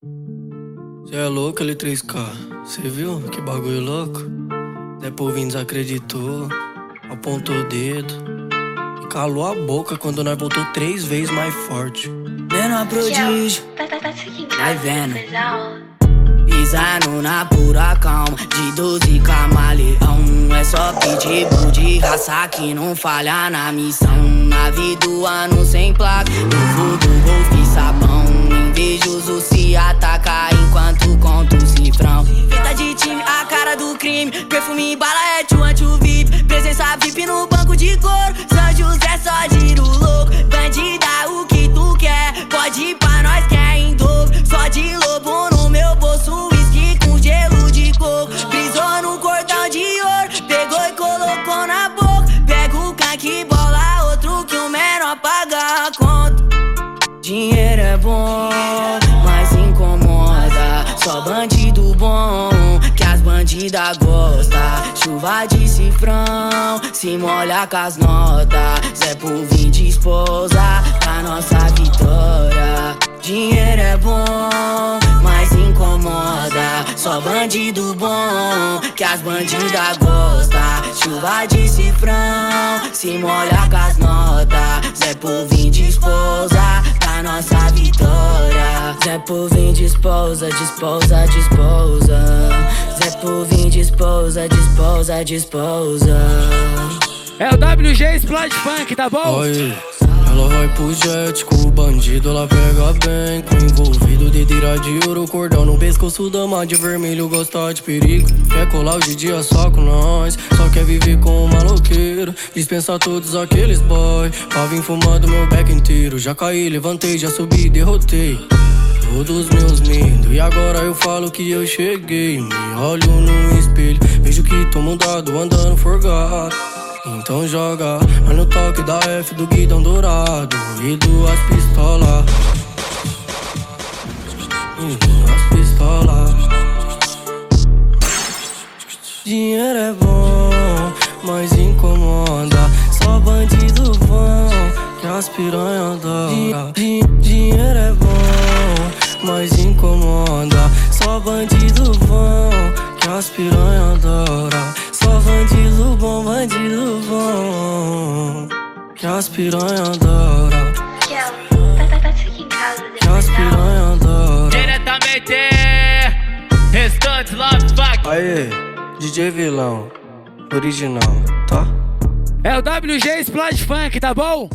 Cê é louco, L3K. Cê viu que bagulho louco? Zé Povinho desacreditou, apontou o dedo e calou a boca quando nós voltou três vezes mais forte. Menor prodígio, tá, tá seguindo. Vai vendo. Pisando na pura calma De 12 camaleão É só pitbull de raça que não falha na missão Nave do ano sem placa Novo do golfe crime. Perfume, bala, é tio, anti-VIP Presença VIP no banco de couro. São José, só giro louco. Bandida, o que tu quer? Pode ir pra nós que é em dobro. Só de lobo no meu bolso Whisky com gelo de coco. Brisou no cordão de ouro Pegou e colocou na boca. Pega o canque bola Outro que o menor paga a conta. Dinheiro é bom, mas incomoda. Só bandido bandidas gostam. Chuva de cifrão, se molha com as notas. Zé por vir de esposa, pra nossa vitória. Dinheiro é bom, mas incomoda. Só bandido bom, que as bandidas gostam. Chuva de cifrão, se molha com as notas. Zé por vir de esposa, pra nossa vitória. Zé por vir de esposa, de esposa, de esposa. Zé por vir de esposa, de esposa, de esposa. É o WG Explode Funk, tá bom? Oi, ela vai pro jet com o bandido, ela pega bem. Com envolvido, dedeira de ouro, cordão no pescoço, dama de vermelho, gosta de perigo. Quer colar o de dia só com nós, só quer viver com o maloqueiro. Dispensa todos aqueles boy, pra vir fumando meu beck inteiro. Já caí, levantei, já subi, derrotei. Todos meus medos, e agora eu falo que eu cheguei. Me olho no espelho, vejo que tô mudado, andando forgado. Então joga, nós no toque da F do guidão dourado. E duas pistolas. E duas pistolas. Dinheiro é bom, mas incomoda. Só bandido bom, que as piranha adoram Di- Dinheiro é bom, mas incomoda Só bandido bom, que as piranha adoram Só bandido bom, bandido bom Que as piranha adoram Tchau. Tá, seguindo em casa. Que as aula. piranha adoram Diretamente, Restante Love Fuck. Aê, DJ Vilão, original, tá? É o WG Explode Funk, tá bom?